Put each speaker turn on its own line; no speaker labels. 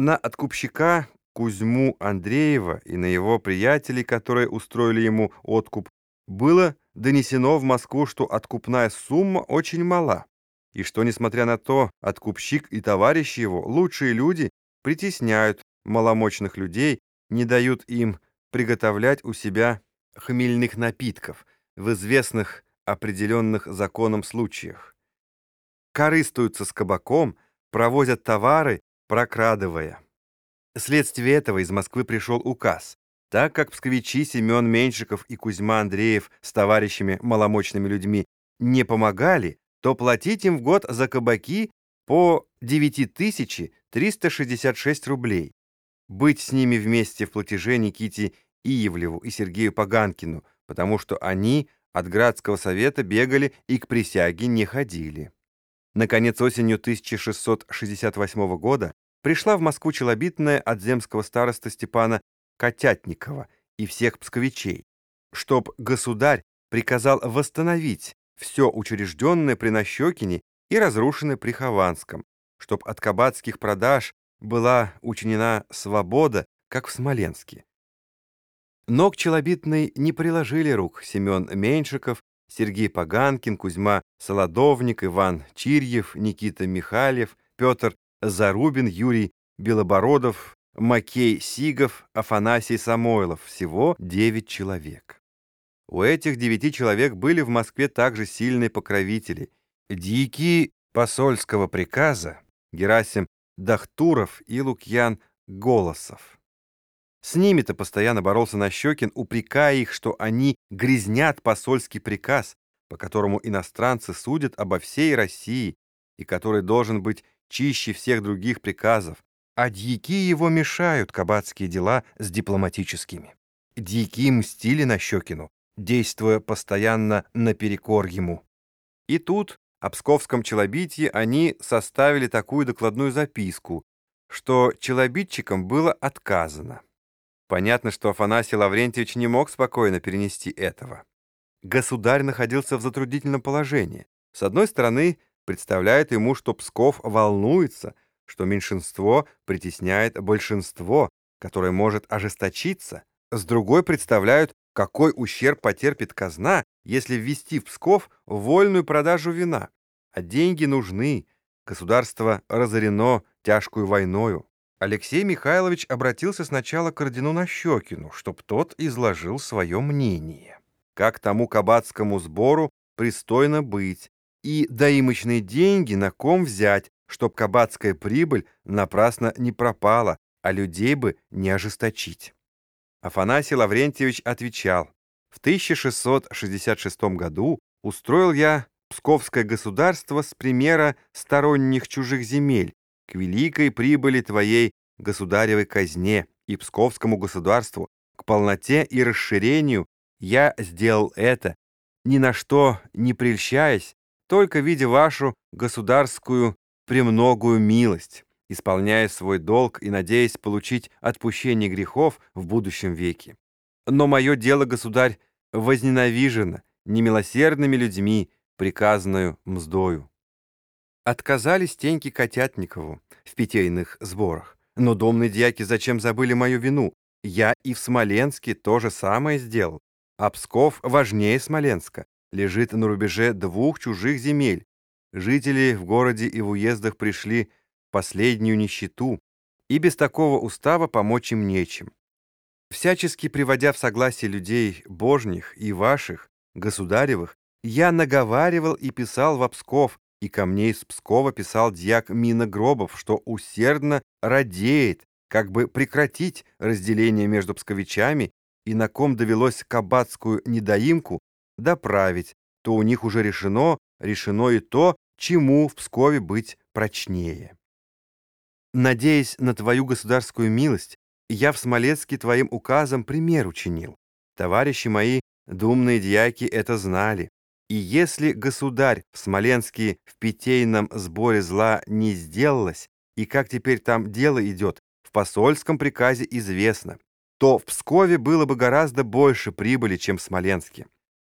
На откупщика Кузьму Андреева и на его приятелей, которые устроили ему откуп, было донесено в Москву, что откупная сумма очень мала, и что, несмотря на то, откупщик и товарищи его, лучшие люди, притесняют маломощных людей, не дают им приготовлять у себя хмельных напитков в известных определенных законом случаях. Корыстуются с кабаком, провозят товары, прокрадывая. Вследствие этого из Москвы пришел указ. Так как псковичи Семен Меньшиков и Кузьма Андреев с товарищами маломощными людьми не помогали, то платить им в год за кабаки по 9366 рублей. Быть с ними вместе в платеже Никите Иевлеву и Сергею Поганкину, потому что они от Градского совета бегали и к присяге не ходили. Наконец, осенью 1668 года пришла в Москву челобитная от земского староста Степана Котятникова и всех псковичей, чтоб государь приказал восстановить все учрежденное при Нащекине и разрушенное при Хованском, чтоб от кабацких продаж была учинена свобода, как в Смоленске. Но к челобитной не приложили рук Семен Меньшиков, Сергей Поганкин, Кузьма Солодовник, Иван Чирьев, Никита Михайлев, Петр Зарубин, Юрий Белобородов, Макей Сигов, Афанасий Самойлов. Всего девять человек. У этих девяти человек были в Москве также сильные покровители. Дьяки посольского приказа Герасим Дахтуров и Лукьян Голосов. С ними-то постоянно боролся Нащекин, упрекая их, что они грязнят посольский приказ, по которому иностранцы судят обо всей России и который должен быть чище всех других приказов, а дьяки его мешают кабацкие дела с дипломатическими. Дьяки мстили Нащекину, действуя постоянно наперекор ему. И тут, о псковском челобитье, они составили такую докладную записку, что челобитчикам было отказано. Понятно, что Афанасий Лаврентьевич не мог спокойно перенести этого. Государь находился в затруднительном положении. С одной стороны, представляет ему, что Псков волнуется, что меньшинство притесняет большинство, которое может ожесточиться. С другой представляют, какой ущерб потерпит казна, если ввести в Псков вольную продажу вина. А деньги нужны, государство разорено тяжкую войною. Алексей Михайлович обратился сначала к ордену Нащекину, чтоб тот изложил свое мнение. Как тому кабацкому сбору пристойно быть, и доимочные деньги на ком взять, чтоб кабацкая прибыль напрасно не пропала, а людей бы не ожесточить. Афанасий Лаврентьевич отвечал, в 1666 году устроил я Псковское государство с примера сторонних чужих земель, к великой прибыли твоей государевой казне и Псковскому государству, к полноте и расширению, я сделал это, ни на что не прельщаясь, только видя вашу государскую премногую милость, исполняя свой долг и надеясь получить отпущение грехов в будущем веке. Но мое дело, государь, возненавижено немилосердными людьми, приказанную мздою. Отказались Теньки Котятникову в питейных сборах. Но домные дьяки зачем забыли мою вину? Я и в Смоленске то же самое сделал. А Псков важнее Смоленска. Лежит на рубеже двух чужих земель. Жители в городе и в уездах пришли в последнюю нищету, и без такого устава помочь им нечем. Всячески приводя в согласие людей божних и ваших, государевых, я наговаривал и писал в Псков, и ко мне из Пскова писал дьяк Мина Гробов, что усердно радеет, как бы прекратить разделение между псковичами, и на ком довелось кабацкую недоимку доправить, то у них уже решено, решено и то, чему в Пскове быть прочнее. Надеясь на твою государскую милость, я в Смолецке твоим указом пример учинил. Товарищи мои, думные дьяки, это знали. И если государь в Смоленске в питейном сборе зла не сделалось, и как теперь там дело идет, в посольском приказе известно, то в Пскове было бы гораздо больше прибыли, чем в Смоленске.